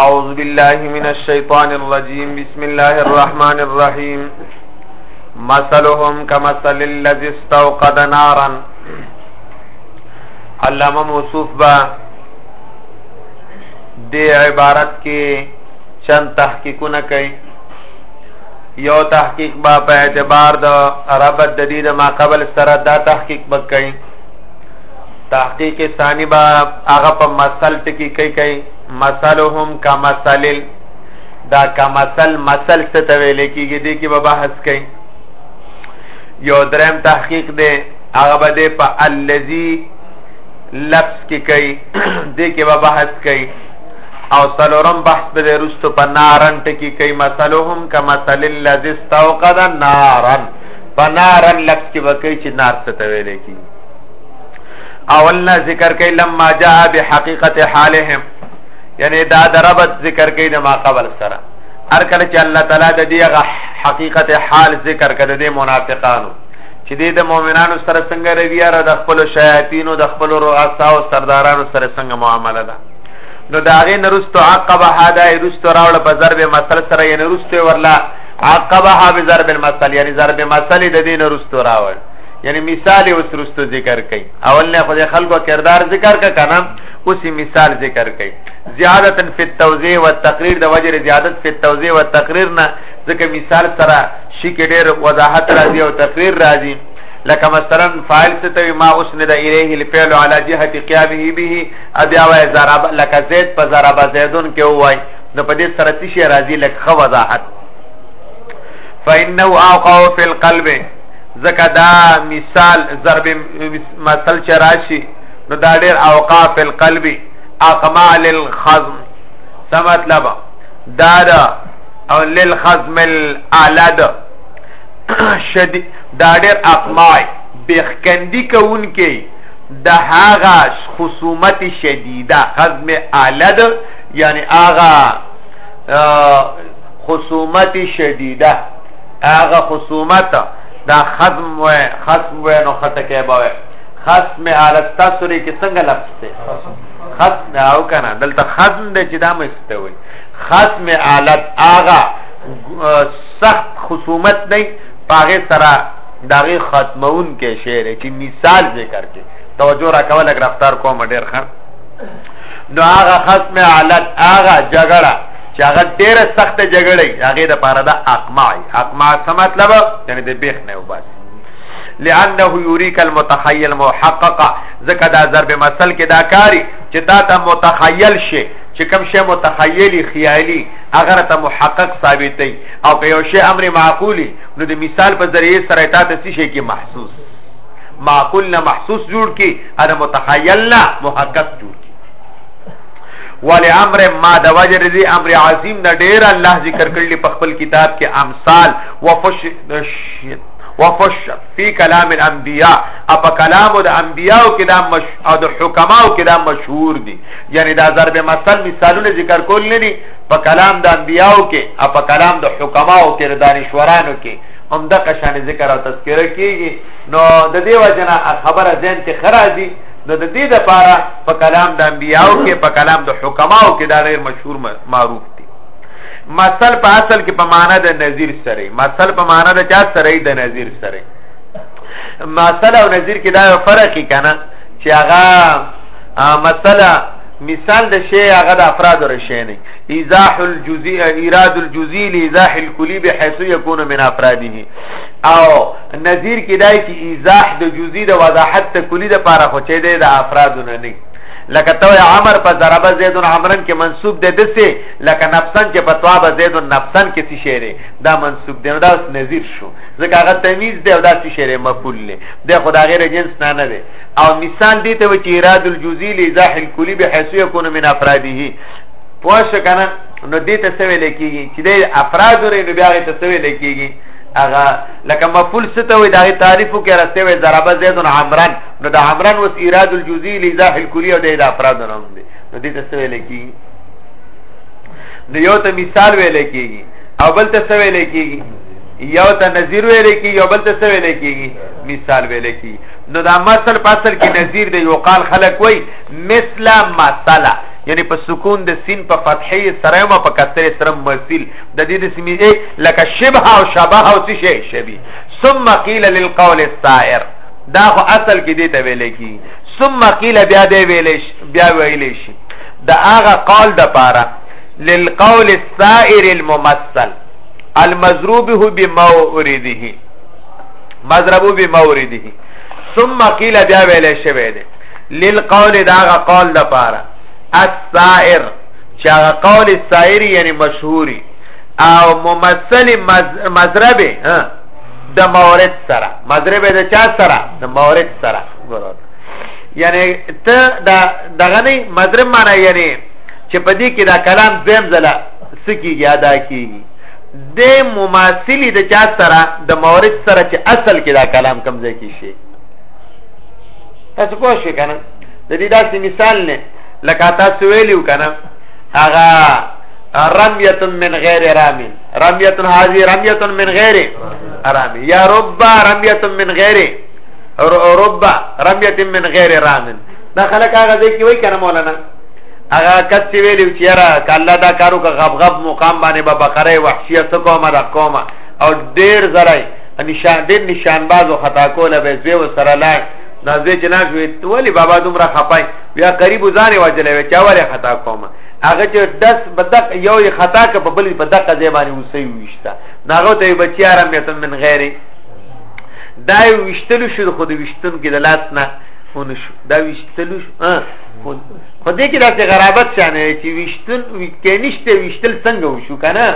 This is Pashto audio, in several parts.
أعوذ بالله من الشيطان الرجيم بسم الله الرحمن الرحيم مثلهم كمثل الذي استوقد نارا علامه موصوف با دې عبارت کې چند تحقیقونه کوي یو تحقیق با په اعتبار د عربت د دې د ما قبل سره دا تحقیق وکړي تحقیق ثانی با هغه په مسل ټکی کوي کوي مسلهم کا مسل دا کا مسل مسل څه ته ویل کیږي دې کې به بحث کوي یو درم تحقیق دی هغه به دې په الذی لفظ کې کوي دې کې به بحث کوي او څلورم بحث به وروسته په نارن ټکی کوي مثلهم کمثل الذي استوقد نارا په نارن لفظ کې وکي چې نار څه ته ویل کی اولنا ذکر کوي لما جاء بحقيقه حالهم یعنی دا دربت ذکر کوي د ما قبل سره هر کله چې الله تعالی د دې حقیقت حال ذکر کړي د منافقانو چې دې د مؤمنانو سره څنګه رویه را د خپل شیاطینو د خپل رؤسا او سردارانو سره څنګه معامله ده نو دا غي نرستو عقبه هدا رستو راول په ضرب مثل سره یې نرستو ورلا عقبه به ضرب المثل یعنی ضرب مثل د دین رستو راول یعنی مثال اوس رستو ذکر کړي اول نه خدای خلکو کردار ذکر کا کنه اوس مثال ذکر کړي زیادت فی التوزیع والتقریر د وجه زیادت فی التوزیع والتقریر نه ځکه مثال سره شي کې ډېر وضاحت راځي او تقریر راځي لکه مثلا فاعل ستوي ما اسند الیه الفعل علی جهه قیامه به او بیا وای ضرب لکه زید په ضرب زیدون کې وای نو په دې سره څه شی راځي لکه خو وضاحت فانه اوقع فی القلب زکه دا مثال ضرب مثل چې راشي نو دا ډیر اوقع فی القلب اقمع للخزم څه مطلب دا دا او للخزم الالد شدید دا ډیر اقمع بخکندی کوونکې د هغه خصومت شدیده خزم علد یعنی هغه خصومت شدیده هغه خصومت دا خصم و خصم و نو خټکه به خصم الستا سوري کې څنګه لفظ دی خصم او کنه دلته خصم دی چې دا مسته وي خصم الت اغا سخت خصومت نه پاغه سره داغه ختمون کې شعر کې مثال ذکر کې توجه راکول اگر رفتار کوم ډیر ښه نو هغه ختم علت هغه جګړه چې هغه ډیر سخت جګړه هغه د پاره د اقماع اقماع څه مطلب یعنی د بیخ نه وباس لانه یوریک المتخیل محقق زکه دا ضرب مثل کې دا کاری چې دا ته متخیل شي چې کوم شی متخیلی خیالي هغه ته محقق ثابتې او که یو شی امر معقولی نو د مثال په ذریعه سره تا ته څه شي کې محسوس معقول نه محسوس جوړ کی انا متخیل نه محقق جوړ کی ولی امر ما د وجر دی امر عظیم نه ډیر الله ذکر کړل په خپل کتاب کې امثال وفش وفش فی کلام الانبیاء اپ کلام د انبیاء کې دا مش او د حکماو کې دا مشهور دي یعنی دا ضرب مثل مثالونه ذکر کول نه دي په کلام د انبیاو کې او په کلام د حکماو کې د دانشورانو کې هم د قشان ذکر او تذکره کیږي نو د دې وجنه خبره ذهن کې خرازي نو د دې لپاره په کلام د انبیاو کې په کلام د حکماو کې دا ډېر مشهور معروف دي مثل په اصل کې په معنا د نذیر سره مثل په معنا د چا سره د نذیر سره مثل او نذیر کې دا یو فرق کنه چې هغه مثلا مثال د شی هغه د افراد ور شی نه ایزاح الجزئی ایراد الجزئی لایزاح الکلی بحيث يكون من افراده او نظیر کدای چې ایزاح د جزئی د وضاحت ته کلی د پاره خو چې د افراد نه نه لکه تو عمر په ضربه زید عمرن کې منسوب دی دسه لکه نفسن چې په توابه زید نفسن کې څه شی دی دا منسوب دی دا نظیر شو ځکه هغه تمیز دی او دا څه شی مفعول دی د خدای غیر جنس نه نه دی او مثال دی ته چې اراد الجزئی لزاح الکلی بحيث يكون من افراده پوښ کنه نو دې ته سوي لکېږي چې د افراد لري نو بیا ته سوي لکېږي اغه لکه مفعول ستو وي دا تعریفو کې راستي وي ضربه زید عمران نو د عمران وس ایراد الجزئی لزاح الکلی او د افراد نوم دی نو دې ته سوي لکېږي نو یو ته مثال ویل کېږي او بل ته سوي لکېږي یو ته نظیر ویل کېږي او بل ته سوي لکېږي مثال ویل کېږي نو دا مثل په اصل کې نظیر دی یو قال خلق وای مثل مثلا یعنی په سکون د سین په فتحې سره او په کسر سره مثل د دې د سیمې لکه شبه او شبه او څه شی شبی ثم قیل للقول السائر دا خو اصل کې دی ته ویل کی ثم قیل بیا دی ویل بیا ویل شي دا هغه قول د پاره للقول السائر الممثل المضروب بمورده مضربو به مورده ثم قيل بیا ویل شوی دی للقول دا غ قول د پاره السائر چې هغه قول السائر یعنی مشهوري او ممثل مضرب ها د مورد سره مضرب د چا سره د مورد سره ګورو یعنی ته دا دغه نه مضرب معنی یعنی چې په دې کې دا کلام زم زله سکیږي ادا کیږي د مماثلی د چا سره د مورد سره چې اصل کې دا کلام کم ځای کې شي تاسو پوه شئ کنه د دې داسې مثال نه لکه تاسو ویلو کنه هغه رمیت من غیر رامین رمیت هذه رمیت من غیر رامین یا رب رمیت من غیر رب رمیت من غیر رامین دا خلک هغه ځای کې وای کنه مولانا هغه کس چې ویلو چې یاره که الله دا کارو که غب غب مقام باندې به بقره وحشیه څه کومه د کومه او ډېر زری نشان ډېر نشان باز او خطا کوله به زوی و سره لاړ دا زوی چې ناش وي ولې بابا دومره خپای بیا قریب ځانې وجلې وي چا ولې خطا کومه هغه چې دس بدق یو یې خطا که په بلې بدق ځای باندې اوسې وشته ناغه ته بچی آرام یتم من غیره دا وشتلو شو خو د وشتون کې د لاس نه ونشو دا وشتلو شو خو دې کې داسې غرابت شانه چې وشتن کې نشته وشتل څنګه وشو کنه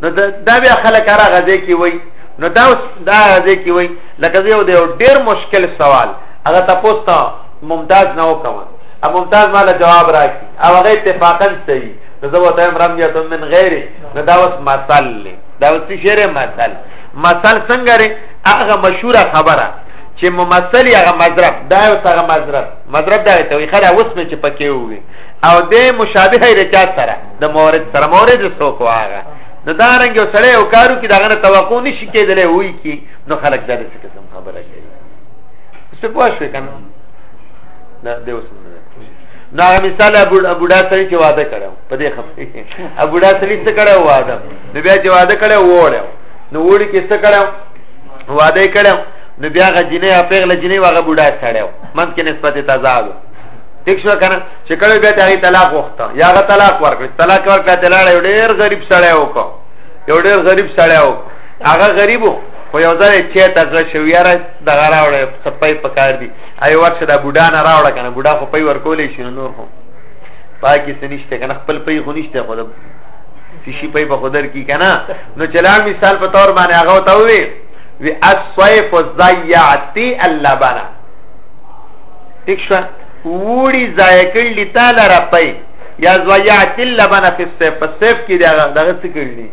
نو دا بیا خلک را غځې کې وای نو دا دا غځې کې وای لکه یو دی ډیر مشکل سوال هغه تاسو ته ممتاز نه وکم ا ممتاز مال جواب راکړي او هغه اتفاقا صحیح نو زه وته امرام یا تم من غیر نو دا وس مثال له دا وس شعر مثال مثال څنګه ری هغه مشهور خبره چې ممثل هغه مضرب دا هغه مضرب مضرب دا ته وي خره اوس نه چې پکې وي او د مشابهه رچا سره د مورد سره مورد سو کو هغه د دارنګ یو سړی او کارو کې داغه توقع نشي کېدلې وای کی نو خلک دا څه قسم خبره کوي څه پوه شو کنه دا د اوس نو هغه مثال ابو ابو دا سړی چې واده کړو په دې خبرې ابو دا سړی څه کړو واده نو بیا چې واده کړو وړو نو وړي کې څه کړو واده کړو نو بیا غ جنې اپیغله جنې واغه بوډا سړیو منځ کې نسبت تضاد ټیک شو کنه چې کله بیا ته طلاق وخته یا غ طلاق ورکړ طلاق ورکړ ته لاړ یو ډیر غریب سړی وکړ یو ډیر غریب سړی وکړ هغه غریب خو یو ځای چې ته زړه شو یاره د غراوړې سپای پکار دی ایو ورشه دا بوډا نه راوړه کنه بوډا خو پي ورکولې شي نور خو پاکي سنشته کنه خپل پي خو نشته خو د شي پي په خدر کی کنه نو چلان مثال په تور باندې هغه ته وې وی الصيف ضيعتي اللبن ٹھیک شو وړي ضایع کړل دي تعالی را پي یا ضيعتي اللبن في الصيف په صيف کې دغه دغه څه کړل دي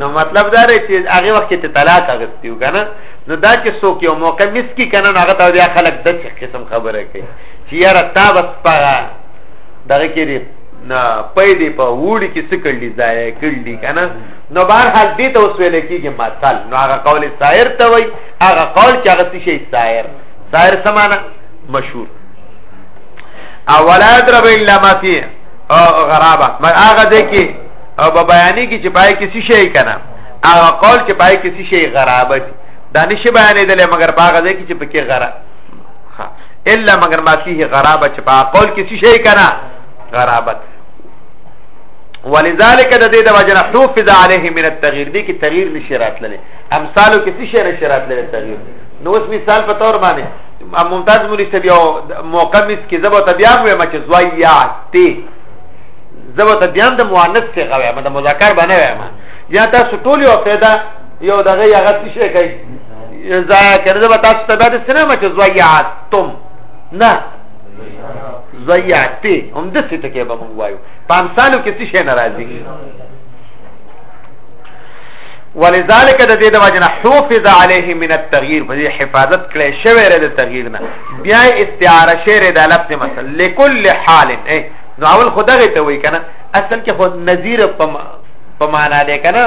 نو مطلب دا دی چې هغه وخت کې طلاق اغستیو کنه نو دا چې څوک یو موقع مس کی کنه هغه ته بیا خلک د څه قسم خبره کوي چې یاره تا بس پغه دغه کې دی نه پې دی په وړي کې څه کړل دي ضایع کړل دي کنه نو بهر حال دې ته اوس ویل کېږي مثل نو هغه قول سایر ته وای هغه قول چې هغه څه شي سایر سایر سمانه مشهور اولا درب الا ما فی غرابه ما هغه دې کې او په بیانې کې چې پای کې څه شي کنه هغه قول چې پای کې څه شي غرابه دي دا نشي بیانې دلې مگر هغه دې کې چې پکې غرا الا مگر ما فيه غرابه چې په قول کې څه شي کنه غرابت ولذالک د دې د وجنه حفظ علیه من التغییر دي کې تغییر نشي راتللی امثالو کې څه شي نشي راتللی تغییر نو اوس مثال په تور باندې ممتاز مولوی سبی او موقمس کې زبو تبیا وې مچ زویا تی زبو تبیا د مؤنث څخه غوې ما د مذکر باندې وې ما یا تاسو ټول یو پیدا یو دغه هغه څه شي کوي زایا کړه زبو تاسو تبیا د سینه مچ زویا تم نه زویا تی هم د څه ټکی به مونږ وایو په امثالو کې څه شي ناراضي ولذالک د دې د وجنه حفظ علیه من التغییر په دې حفاظت کړي شوی ر د تغییر نه بیا استعاره شعر د لفظ مثلا لكل حال اے نو اول خدغه ته وای کنه اصل کې خود نذیر په معنا ده کنه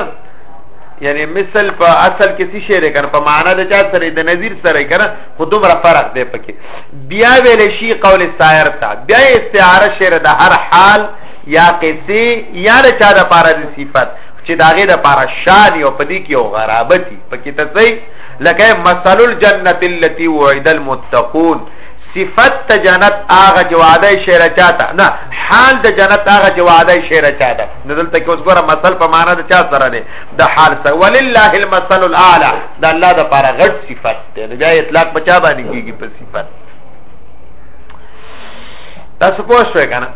یعنی مثل په اصل کې څه شعر کنه په معنا د چا سره د نذیر سره کنه خودم را فرق دی پکې بیا ویل شي قول سایر ته بیا استعاره شعر د هر حال یا قصې یا د چا د پاره د صفت چې داغه د پاره شان او پدی کې او غرابتي پکې تصحیح لکه مثل الجنه التي وعد المتقون صفت ته جنت هغه جواده شعر چاته نه حال د جنت هغه جواده شعر چاته نو دلته کې اوس ګوره مثل په معنا د چا سره دی د حال سره ولله المثل الاعلى د الله د پاره غټ صفت ته بیا اطلاق په چا باندې کیږي په صفت تاسو پوه شئ کنه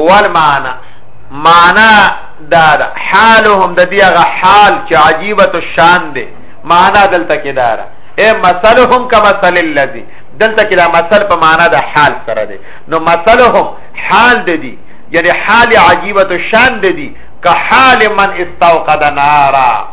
اول معنا معنا دا دا حالهم د دې هغه حال چې عجيبه الشان دی معنا دلته کې دا را اے مثلهم کما مثل الذي دلته کې دا مثل په معنا د حال سره دی نو مثلهم حال دی دی یعنی حال عجيبه الشان دی دی که حال من استوقد نارا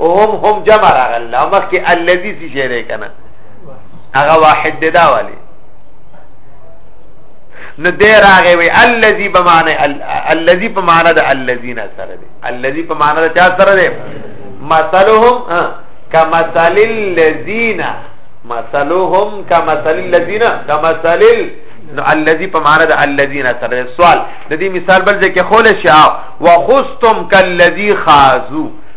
او هم هم جمع راغل او مخکې الذي څه شی دی کنه هغه واحد دی دا والی نو دې راغې وی الذي بمعنى الذي په معنا د الذين سره دی الذي په معنا د چا سره دی مثلهم کمثل الذين مثلهم کمثل الذين کمثل نو الذي په معنا د الذين سره سوال د دې مثال بل ځکه خول شاو وخستم کالذي خازو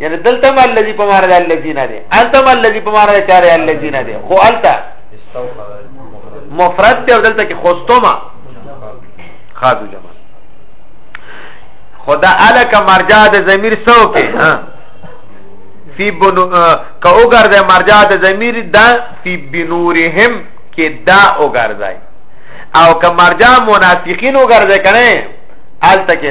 یعنی دلته مال الذي په معنا د الذين دی الته مال الذي په معنا د چار الذين دی خو الته مفرد دی دلته کې خوستما خاذو جمع خدا الک مرجع د ضمیر سو کې ها فی بنو کا وګرځه مرجع د ضمیر دا فی بنورهم کې دا وګرځای او که مرجع منافقین وګرځه کنه الته کې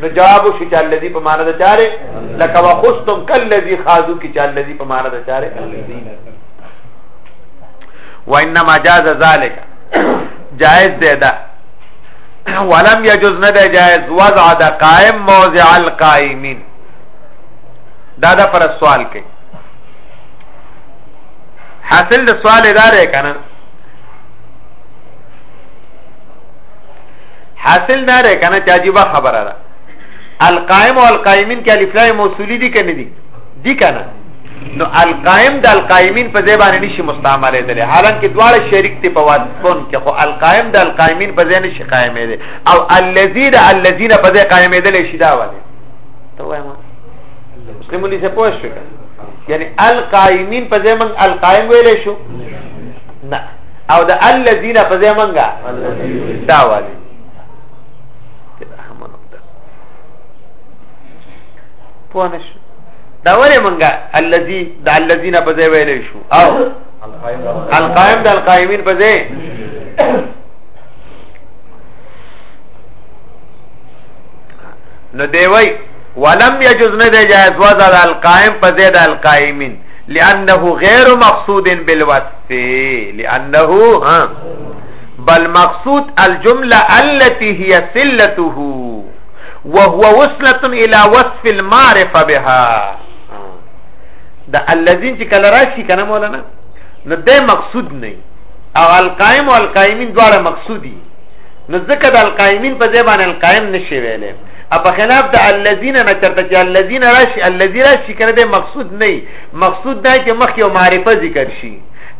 نو جواب شي چې الذي په معنا د چاره لکه وخستم کلذي خاذو کې چې الذي په معنا د چاره وانما جاز ذلك جائز دی دا ولم يجوز نه دی جائز وضع د قائم موضع القائمين دا دا پر سوال کوي حاصل د سوال ادارې کنه حاصل نه ده کنه چې عجیب خبره ده القائم او القائمین کې الف لام موصولی دي کنه دي دي کنه نو القائم د القائمین په ځای باندې نشي مستعمله دي حالانکه دواړه شریک دي په واسطون کې خو القائم د القائمین په ځای نشي قائمې دي او الذی د الذین په ځای قائمې دي شي دا وایي ته وایم مسلمونی څه پوه شو یعنی القائمین په ځای من القائم ویل شو نه او د الذين په ځای منګه دا والی پوه نه شو دا ولې منګه الذي د الذين په ځای ویل شو او القائم د القائمين په ځای نو دی وای ولم يجوز نه دی جائز وضع القائم په ځای د القائمين لانه غیر مقصود بالوصف سی لانه ها بل مقصود الجمله التي هي سلته وهو وصله الى وصف المعرفه بها د الذين چې کله راشي کنه مولانا نو د مقصود نه او القائم او القائمین دواړه مقصودی نو ځکه د القائمین په ځای باندې القائم نشي ویلې په خلاف د الذين نه چرته چې الذين راشي الذي راشي کنه د مقصود نه مقصود دا چې مخ یو معرفه ذکر شي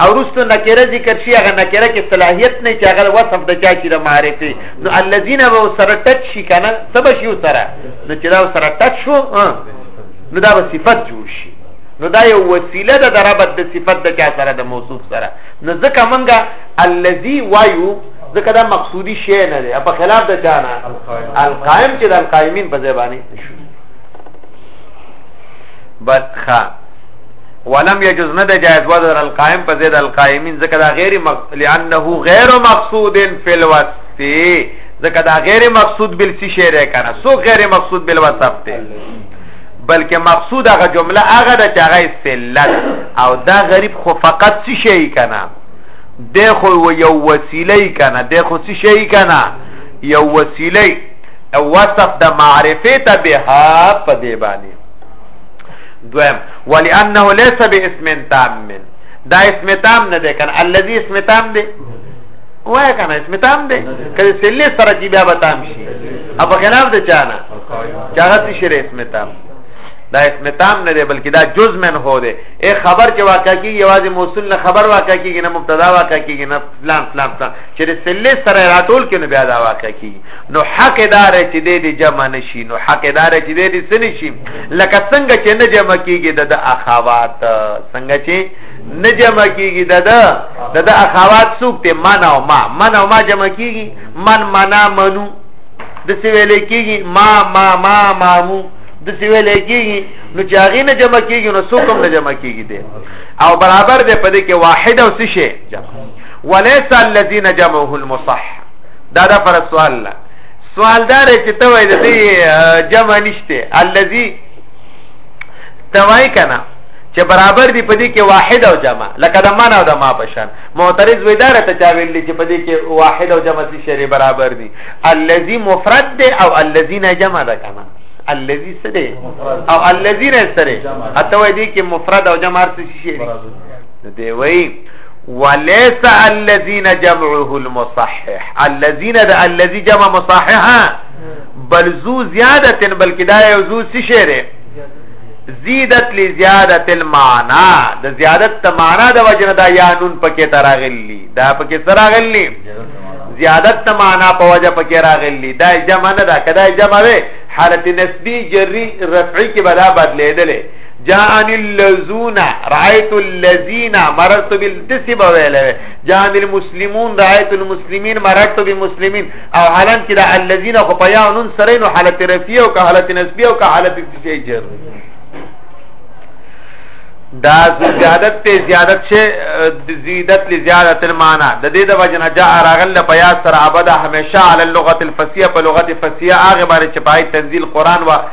او رستو نکره ذکر شي هغه نکره کې صلاحیت نه چې هغه وصف د چا چې د معرفه نو الذين به سره ټچ شي کنه سب شي سره نو چې دا سره ټچ شو نو دا به صفت جوړ شي نو دا یو وسیله ده د ربط د صفت د چا سره د موصوف سره نو ځکه مونږه الذي وایو ځکه دا مقصودی شی نه دی په خلاف د چا نه القائم چې د القائمین په ځای باندې بس خا ولم يجوز نه د جائز وضع القائم په زید القائمین ځکه دا غیر مقصود لانه غیر مقصود فی الوصف ځکه دا غیر مقصود بل څه شی دی کنه سو غیر مقصود بل وصف دی بلکې مقصود هغه جمله هغه د چاغه استلت او دا غریب خو فقط څه شی کنه د خو یو وسیله کنه د خو څه شی کنه یو وسیله او وصف د معرفت به په دی باندې دویم ولانه ليس باسم تام دا اسم تام نه ده کنه الذي اسم تام ده وای کنه اسم تام ده کله سلی سره چې بیا به تام شي اپ خلاف ده چانه چاغه څه شری اسم تام دا اسم تام نه ده بلکې دا جز من هو ده اے خبر چې واقع کی یوازې موصول نه خبر واقع کیږي نه مبتدا واقع کیږي نه فلان فلان فلان چې سلی سره راټول کینو بیا دا واقع کیږي نو حق دار چې دې دې جمع نشي نو حق دار چې دې دې سن شي لکه څنګه چې نه جمع کیږي د اخوات څنګه چې نه جمع کیږي د د اخوات څوک ته من او ما من او ما جمع کیږي من منا منو د څه ویل کیږي ما ما ما مامو د څه ویل کیږي نو چې هغه نه جمع کیږي نو څوک هم نه جمع کیږي دې او برابر دې په دې کې واحد او څه شي جمع وليس الذين جمعه المصح دا دا پر سوال نه سوال دا رې چې ته وای د دې جمع نشته الذي توای کنا چې برابر دی په دې کې واحد او جمع لکه د معنا او د ما پشان معترض ویدار ته چا ویل چې په دې کې واحد او جمع څه شری برابر دی الذي مفرد دی او الذين جمع ده کنا الذي سره او الذين سره اته وای دي کې مفرد او جمع څه شری دی وای وليس الذين جمعه المصحح الذين د الذي جمع مصححا بل ذو زياده بلکې دا یو ذو څه شی دی زیدت لزیادت المعنا د زیادت ته معنا د وجنه دا یا نون پکې تراغلی دا پکې تراغلی زیادت ته معنا په وجه پکې راغلی دا جمع نه دا کدا جمع وي حالت نسبی جری رفعی کې بلا بدلیدلې جان اللذون رایت اللذین مررت بالتسب ویلې جان المسلمون رایت المسلمین مررت بالمسلمین او حالان کې دا اللذین خو په یا نون سره نو حالت رفیه او که حالت نسبیه او که حالت تسیه جر دا زیادت ته زیادت شه زیادت لزیادت المعنى د دې د وجنه جاء راغل په یا سره ابدا همیشه علی اللغه الفصیحه په لغت فصیحه هغه باندې چې پای تنزیل قران وا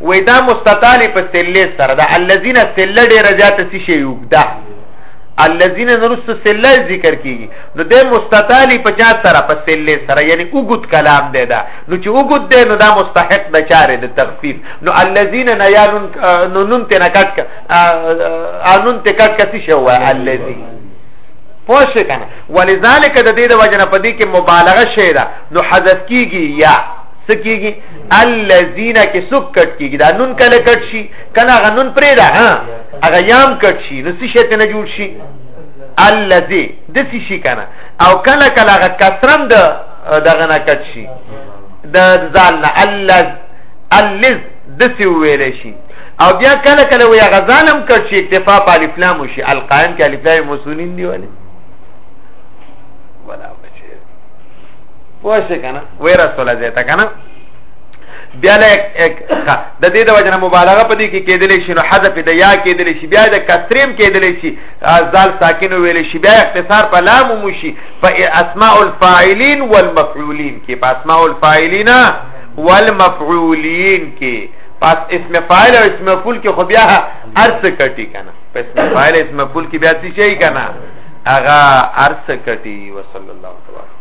وې دا مستطالی په سله سره دا الذين سله ډیر زیات څه شی وګدا الذين نرس سله ذکر کیږي نو د مستطالی په چا سره په سله سره یعنی وګد کلام دی دا نو چې وګد دی نو دا مستحق د چاره د تخفیف نو الذين نيالون نو نون ته نکټ انون ته کټ کسي شو الذي پوه شي کنه ولذالک د دې د وجنه په دې کې مبالغه شي دا نو حذف کیږي یا سکیږي الذين کې سوک کټ کیږي دا نون کله کټ شي کله غ نون پرې دا ها هغه یام کټ شي نو څه شي ته نه جوړ شي الذي د څه شي کنه او کله کله غ کثرم د دغه نه کټ شي د زال نه الذ الذ د څه ویل شي او بیا کله کله وی غزانم کټ شي اکتفا په الف لام شي القائم کې الف لام مسنون دی ولی ولا پوه شئ که نه ویره سوله ځای ته که نه بیا له د دې د وجنه مبالغه په دې کې کېدلی شي نو حذف د یا کېدلی شي بیا د کثریم کېدلی شي ځال ساکن ویل شي بیا اختصار په لام مو شي په اسماء الفاعلین والمفعولین کې په اسماء الفاعلین والمفعولین کې پس اسم فاعل او اسم مفعول کې خو بیا ارث کټی کنه په اسم فاعل اسم مفعول کې بیا څه شي کنه اغا ارث کټی وصلی الله تعالی